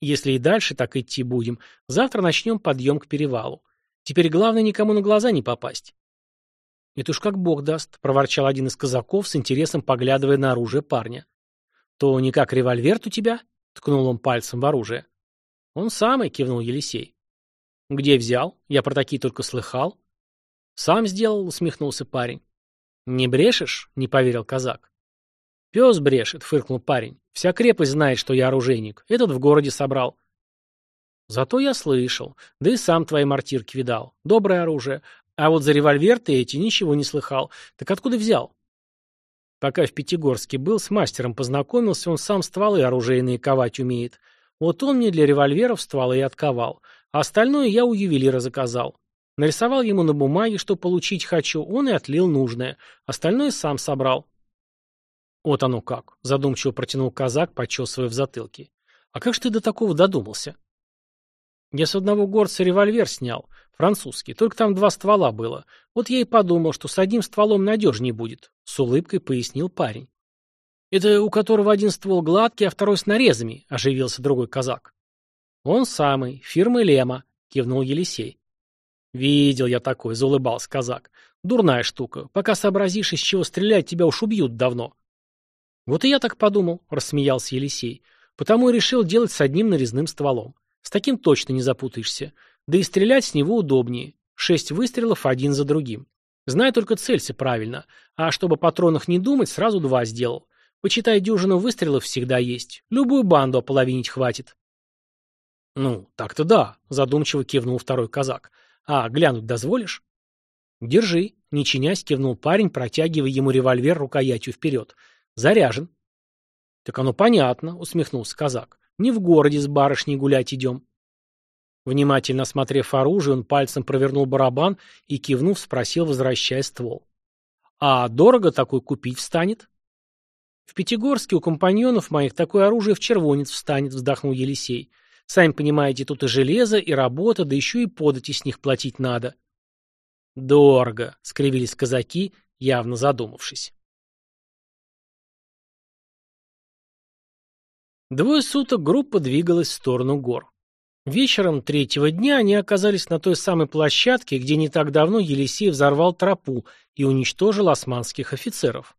«Если и дальше так идти будем, завтра начнем подъем к перевалу. Теперь главное никому на глаза не попасть». «Это уж как бог даст», — проворчал один из казаков с интересом поглядывая на оружие парня. «То не как револьвер у тебя?» — ткнул он пальцем в оружие. «Он самый», — кивнул Елисей. «Где взял? Я про такие только слыхал». «Сам сделал», — усмехнулся парень. «Не брешешь?» — не поверил казак. «Пес брешет», — фыркнул парень. «Вся крепость знает, что я оружейник. Этот в городе собрал». «Зато я слышал. Да и сам твои мортирки видал. Доброе оружие. А вот за револьвер ты эти ничего не слыхал. Так откуда взял?» Пока в Пятигорске был, с мастером познакомился, он сам стволы оружейные ковать умеет. Вот он мне для револьверов стволы и отковал. А остальное я у ювелира заказал. Нарисовал ему на бумаге, что получить хочу, он и отлил нужное. Остальное сам собрал. Вот оно как, задумчиво протянул казак, почесывая в затылке. А как же ты до такого додумался? Я с одного горца револьвер снял, французский, только там два ствола было. Вот я и подумал, что с одним стволом надежнее будет, с улыбкой пояснил парень. Это у которого один ствол гладкий, а второй с нарезами, оживился другой казак. Он самый, фирмы Лема, кивнул Елисей. «Видел я такой», — заулыбался казак. «Дурная штука. Пока сообразишь, из чего стрелять, тебя уж убьют давно». «Вот и я так подумал», — рассмеялся Елисей. «Потому и решил делать с одним нарезным стволом. С таким точно не запутаешься. Да и стрелять с него удобнее. Шесть выстрелов один за другим. Знай только целься правильно. А чтобы о патронах не думать, сразу два сделал. Почитай, дюжину выстрелов всегда есть. Любую банду ополовинить хватит». «Ну, так-то да», — задумчиво кивнул второй казак. А, глянуть дозволишь? Держи, не чинясь, кивнул парень, протягивая ему револьвер рукоятью вперед. Заряжен. Так оно понятно, усмехнулся казак. Не в городе с барышней гулять идем. Внимательно осмотрев оружие, он пальцем провернул барабан и, кивнув, спросил, возвращая ствол. «А дорого такой купить встанет?» «В Пятигорске у компаньонов моих такое оружие в червонец встанет», — вздохнул Елисей. «Сами понимаете, тут и железо, и работа, да еще и подати с них платить надо». «Дорого», — скривились казаки, явно задумавшись. Двое суток группа двигалась в сторону гор. Вечером третьего дня они оказались на той самой площадке, где не так давно Елисей взорвал тропу и уничтожил османских офицеров.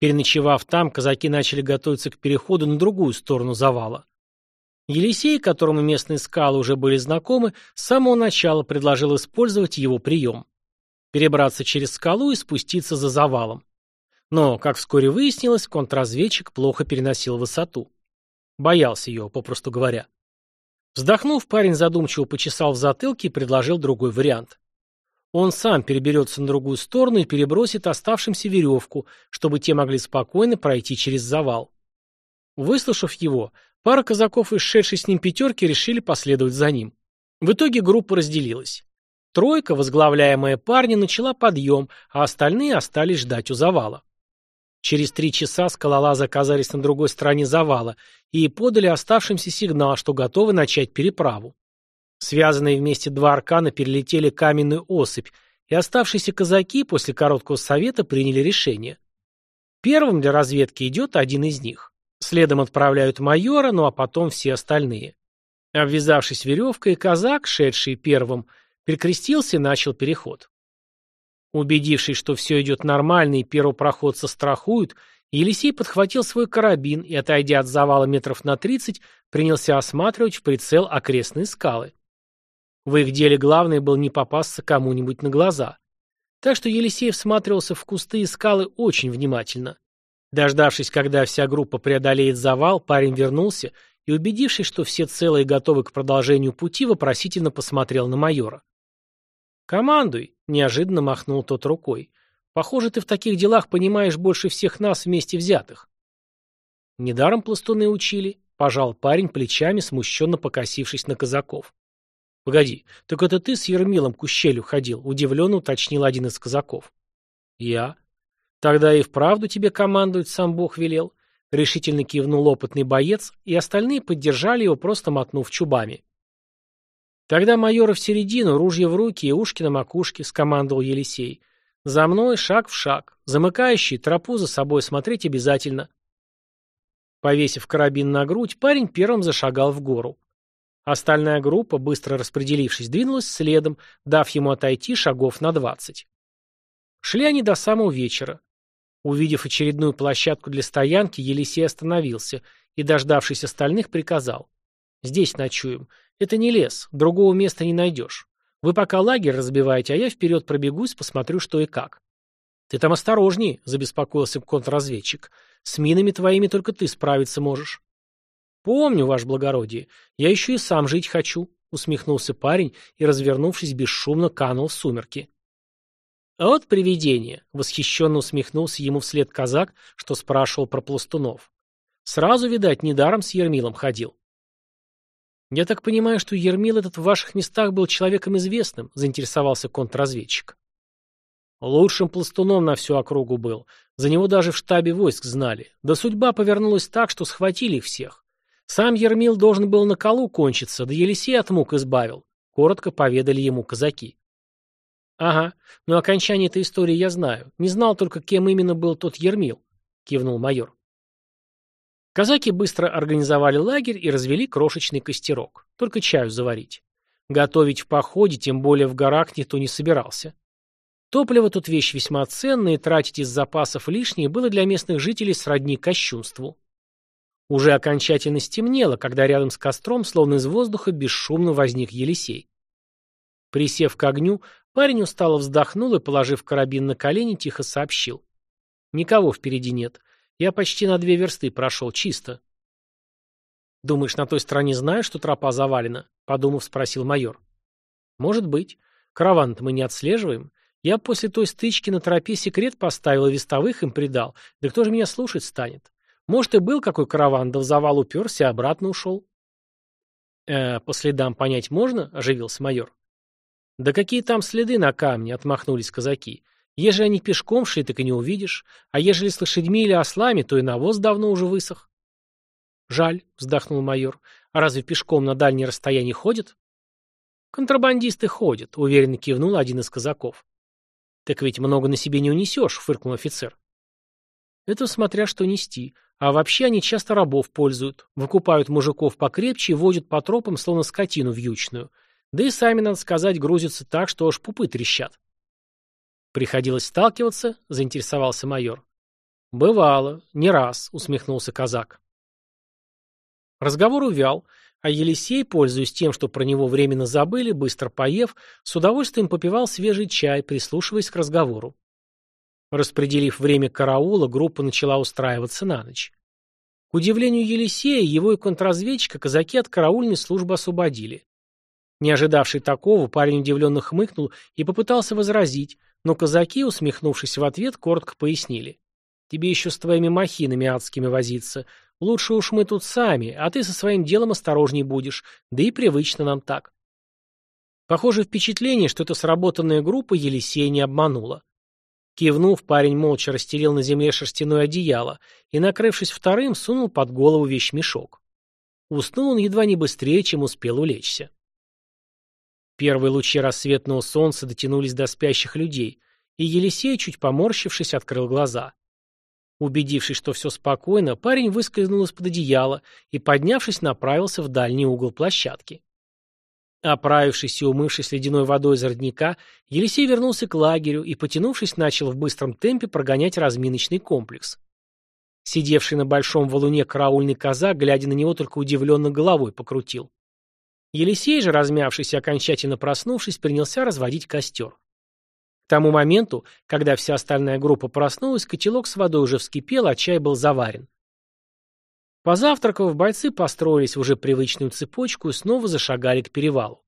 Переночевав там, казаки начали готовиться к переходу на другую сторону завала. Елисей, которому местные скалы уже были знакомы, с самого начала предложил использовать его прием. Перебраться через скалу и спуститься за завалом. Но, как вскоре выяснилось, контрразведчик плохо переносил высоту. Боялся ее, попросту говоря. Вздохнув, парень задумчиво почесал в затылке и предложил другой вариант. Он сам переберется на другую сторону и перебросит оставшимся веревку, чтобы те могли спокойно пройти через завал. Выслушав его, пара казаков и шедшей с ним пятерки решили последовать за ним. В итоге группа разделилась. Тройка, возглавляемая парня, начала подъем, а остальные остались ждать у завала. Через три часа скалолазы оказались на другой стороне завала и подали оставшимся сигнал, что готовы начать переправу. Связанные вместе два аркана перелетели каменную осыпь, и оставшиеся казаки после короткого совета приняли решение. Первым для разведки идет один из них. Следом отправляют майора, ну а потом все остальные. Обвязавшись веревкой, казак, шедший первым, перекрестился и начал переход. Убедившись, что все идет нормально и первопроходца страхуют, Елисей подхватил свой карабин и, отойдя от завала метров на тридцать, принялся осматривать в прицел окрестные скалы. В их деле главное было не попасться кому-нибудь на глаза. Так что Елисей всматривался в кусты и скалы очень внимательно. Дождавшись, когда вся группа преодолеет завал, парень вернулся и, убедившись, что все целы и готовы к продолжению пути, вопросительно посмотрел на майора. «Командуй!» — неожиданно махнул тот рукой. «Похоже, ты в таких делах понимаешь больше всех нас вместе взятых». Недаром пластуны учили, — пожал парень плечами, смущенно покосившись на казаков. «Погоди, так это ты с Ермилом к ущелью ходил?» — удивленно уточнил один из казаков. «Я?» «Тогда и вправду тебе командовать сам Бог велел», — решительно кивнул опытный боец, и остальные поддержали его, просто мотнув чубами. Тогда майора в середину, ружье в руки и ушки на макушке, скомандовал Елисей. За мной шаг в шаг. Замыкающий, тропу за собой смотреть обязательно. Повесив карабин на грудь, парень первым зашагал в гору. Остальная группа, быстро распределившись, двинулась следом, дав ему отойти шагов на двадцать. Шли они до самого вечера. Увидев очередную площадку для стоянки, Елисей остановился и, дождавшись остальных, приказал. «Здесь ночуем. Это не лес, другого места не найдешь. Вы пока лагерь разбиваете, а я вперед пробегусь, посмотрю, что и как. Ты там осторожней, забеспокоился контрразведчик. С минами твоими только ты справиться можешь. Помню, ваше благородие, я еще и сам жить хочу, усмехнулся парень и, развернувшись, бесшумно канул в сумерки. А вот привидение, восхищенно усмехнулся ему вслед казак, что спрашивал про пластунов. Сразу, видать, недаром с Ермилом ходил. «Я так понимаю, что Ермил этот в ваших местах был человеком известным», — заинтересовался контрразведчик. Лучшим пластуном на всю округу был. За него даже в штабе войск знали. Да судьба повернулась так, что схватили их всех. Сам Ермил должен был на колу кончиться, да Елисей от мук избавил. Коротко поведали ему казаки. «Ага, но окончание этой истории я знаю. Не знал только, кем именно был тот Ермил», — кивнул майор. Казаки быстро организовали лагерь и развели крошечный костерок. Только чаю заварить. Готовить в походе, тем более в горах, никто не собирался. Топливо тут вещь весьма ценная, и тратить из запасов лишнее было для местных жителей сродни кощунству. Уже окончательно стемнело, когда рядом с костром, словно из воздуха, бесшумно возник Елисей. Присев к огню, парень устало вздохнул и, положив карабин на колени, тихо сообщил. «Никого впереди нет. Я почти на две версты прошел, чисто. Думаешь, на той стороне знают, что тропа завалена? Подумав, спросил майор. Может быть. караван мы не отслеживаем. Я после той стычки на тропе секрет поставил и вестовых им придал. Да кто же меня слушать станет? Может, и был какой караван, да в завал уперся и обратно ушел. «Э, по следам понять можно?» — оживился майор. «Да какие там следы на камне?» — отмахнулись казаки. «Ежели они пешком шли, так и не увидишь. А ежели с лошадьми или ослами, то и навоз давно уже высох». «Жаль», — вздохнул майор. «А разве пешком на дальние расстояния ходят?» «Контрабандисты ходят», — уверенно кивнул один из казаков. «Так ведь много на себе не унесешь», — фыркнул офицер. «Это смотря что нести. А вообще они часто рабов пользуют. Выкупают мужиков покрепче и водят по тропам, словно скотину вьючную. Да и сами, надо сказать, грузятся так, что аж пупы трещат». «Приходилось сталкиваться?» — заинтересовался майор. «Бывало. Не раз», — усмехнулся казак. Разговор увял, а Елисей, пользуясь тем, что про него временно забыли, быстро поев, с удовольствием попивал свежий чай, прислушиваясь к разговору. Распределив время караула, группа начала устраиваться на ночь. К удивлению Елисея, его и контрразведчика казаки от караульной службы освободили. Не ожидавший такого, парень удивленно хмыкнул и попытался возразить, но казаки, усмехнувшись в ответ, коротко пояснили. «Тебе еще с твоими махинами адскими возиться. Лучше уж мы тут сами, а ты со своим делом осторожней будешь, да и привычно нам так. Похоже впечатление, что эта сработанная группа Елисея не обманула. Кивнув, парень молча расстелил на земле шерстяное одеяло и, накрывшись вторым, сунул под голову вещмешок. Уснул он едва не быстрее, чем успел улечься. Первые лучи рассветного солнца дотянулись до спящих людей, и Елисей, чуть поморщившись, открыл глаза. Убедившись, что все спокойно, парень выскользнул из-под одеяла и, поднявшись, направился в дальний угол площадки. Оправившись и умывшись ледяной водой из родника, Елисей вернулся к лагерю и, потянувшись, начал в быстром темпе прогонять разминочный комплекс. Сидевший на большом валуне караульный казак, глядя на него, только удивленно головой покрутил. Елисей же, размявшись и окончательно проснувшись, принялся разводить костер. К тому моменту, когда вся остальная группа проснулась, котелок с водой уже вскипел, а чай был заварен. Позавтракав, бойцы построились в уже привычную цепочку и снова зашагали к перевалу.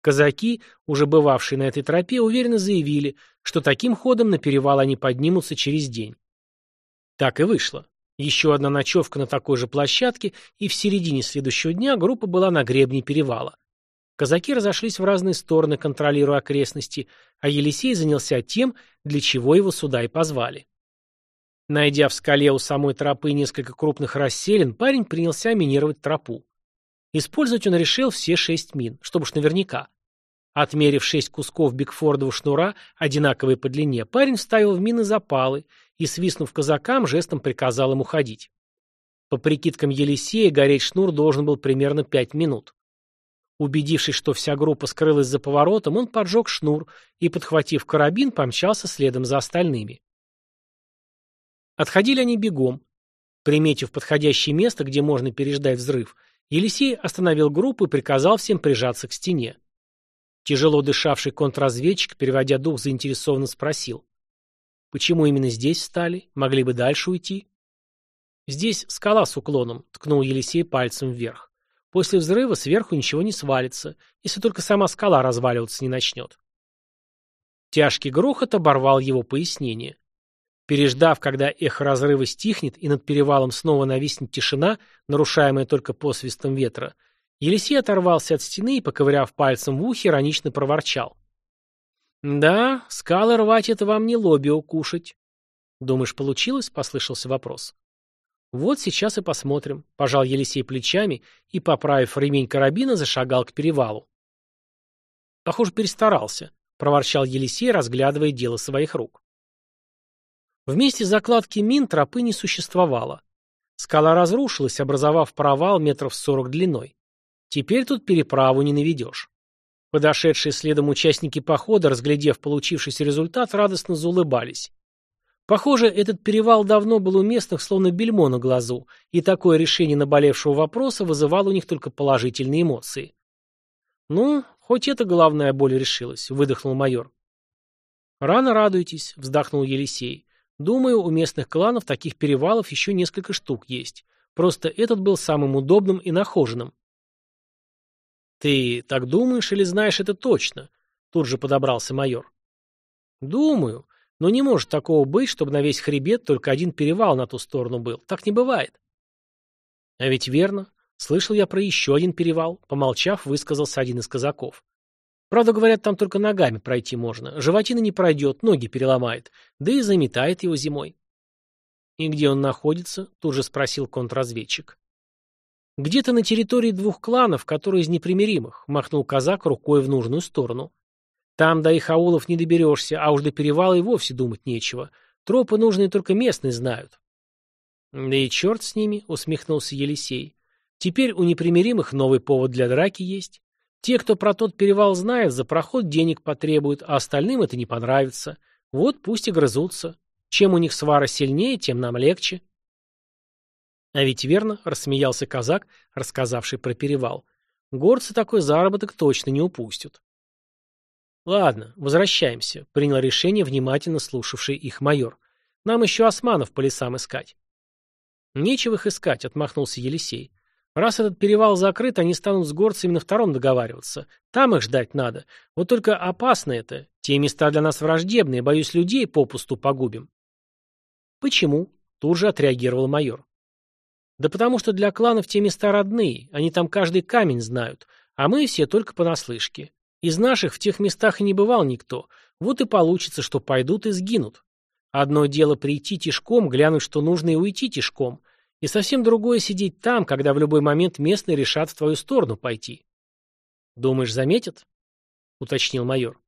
Казаки, уже бывавшие на этой тропе, уверенно заявили, что таким ходом на перевал они поднимутся через день. Так и вышло. Еще одна ночевка на такой же площадке, и в середине следующего дня группа была на гребне перевала. Казаки разошлись в разные стороны, контролируя окрестности, а Елисей занялся тем, для чего его сюда и позвали. Найдя в скале у самой тропы несколько крупных расселин, парень принялся минировать тропу. Использовать он решил все шесть мин, чтобы уж наверняка. Отмерив шесть кусков бигфордового шнура, одинаковые по длине, парень вставил в мины запалы и, свистнув казакам, жестом приказал им уходить. По прикидкам Елисея, гореть шнур должен был примерно пять минут. Убедившись, что вся группа скрылась за поворотом, он поджег шнур и, подхватив карабин, помчался следом за остальными. Отходили они бегом. Приметив подходящее место, где можно переждать взрыв, Елисей остановил группу и приказал всем прижаться к стене. Тяжело дышавший контрразведчик, переводя дух, заинтересованно спросил. «Почему именно здесь встали? Могли бы дальше уйти?» «Здесь скала с уклоном», — ткнул Елисей пальцем вверх. После взрыва сверху ничего не свалится, если только сама скала разваливаться не начнет. Тяжкий грохот оборвал его пояснение. Переждав, когда эхо разрыва стихнет и над перевалом снова нависнет тишина, нарушаемая только посвистом ветра, Елисей оторвался от стены и, поковыряв пальцем в ухе, иронично проворчал. «Да, скалы рвать — это вам не лобби укушать». «Думаешь, получилось?» — послышался вопрос. «Вот сейчас и посмотрим», — пожал Елисей плечами и, поправив ремень карабина, зашагал к перевалу. «Похоже, перестарался», — проворчал Елисей, разглядывая дело своих рук. Вместе закладки мин тропы не существовало. Скала разрушилась, образовав провал метров сорок длиной. Теперь тут переправу не наведешь. Подошедшие следом участники похода, разглядев получившийся результат, радостно заулыбались. Похоже, этот перевал давно был у местных словно бельмо на глазу, и такое решение наболевшего вопроса вызывало у них только положительные эмоции. «Ну, хоть эта головная боль решилась», — выдохнул майор. «Рано радуйтесь», — вздохнул Елисей. «Думаю, у местных кланов таких перевалов еще несколько штук есть. Просто этот был самым удобным и нахоженным». «Ты так думаешь или знаешь это точно?» Тут же подобрался майор. «Думаю. Но не может такого быть, чтобы на весь хребет только один перевал на ту сторону был. Так не бывает. А ведь верно. Слышал я про еще один перевал. Помолчав, высказался один из казаков. Правда, говорят, там только ногами пройти можно. Животина не пройдет, ноги переломает. Да и заметает его зимой. «И где он находится?» – тут же спросил контрразведчик. «Где-то на территории двух кланов, которые из непримиримых», – махнул казак рукой в нужную сторону. «Там до их аулов не доберешься, а уж до перевала и вовсе думать нечего. Тропы нужные только местные знают». «Да и черт с ними», — усмехнулся Елисей. «Теперь у непримиримых новый повод для драки есть. Те, кто про тот перевал знает, за проход денег потребуют, а остальным это не понравится. Вот пусть и грызутся. Чем у них свара сильнее, тем нам легче». «А ведь верно», — рассмеялся казак, рассказавший про перевал. «Горцы такой заработок точно не упустят». «Ладно, возвращаемся», — принял решение внимательно слушавший их майор. «Нам еще османов по лесам искать». «Нечего их искать», — отмахнулся Елисей. «Раз этот перевал закрыт, они станут с горцами на втором договариваться. Там их ждать надо. Вот только опасно это. Те места для нас враждебные, боюсь, людей попусту погубим». «Почему?» — тут же отреагировал майор. «Да потому что для кланов те места родные, они там каждый камень знают, а мы все только понаслышке. Из наших в тех местах и не бывал никто. Вот и получится, что пойдут и сгинут. Одно дело прийти тишком, глянуть, что нужно, и уйти тишком. И совсем другое сидеть там, когда в любой момент местные решат в твою сторону пойти. «Думаешь, заметят?» — уточнил майор.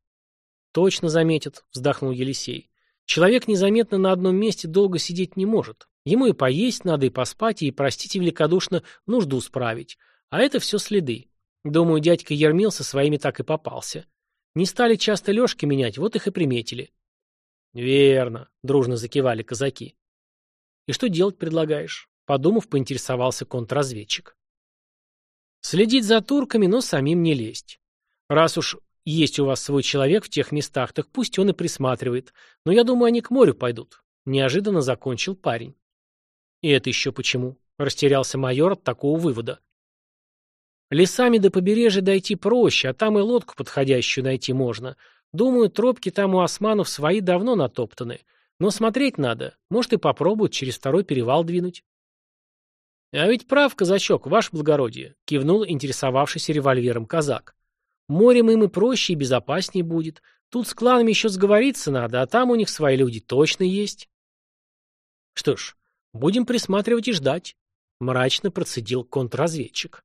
«Точно заметят», — вздохнул Елисей. «Человек незаметно на одном месте долго сидеть не может. Ему и поесть надо, и поспать, и, простите великодушно, нужду справить. А это все следы. Думаю, дядька Ермил со своими так и попался. Не стали часто лёжки менять, вот их и приметили». «Верно», — дружно закивали казаки. «И что делать предлагаешь?» Подумав, поинтересовался контрразведчик. «Следить за турками, но самим не лезть. Раз уж есть у вас свой человек в тех местах, так пусть он и присматривает. Но я думаю, они к морю пойдут», — неожиданно закончил парень. «И это еще почему?» — растерялся майор от такого вывода. «Лесами до побережья дойти проще, а там и лодку подходящую найти можно. Думаю, тропки там у османов свои давно натоптаны. Но смотреть надо. Может, и попробуют через второй перевал двинуть. «А ведь прав, казачок, ваше благородие», — кивнул интересовавшийся револьвером казак. «Морем им и проще, и безопаснее будет. Тут с кланами еще сговориться надо, а там у них свои люди точно есть». «Что ж, будем присматривать и ждать», — мрачно процедил контрразведчик.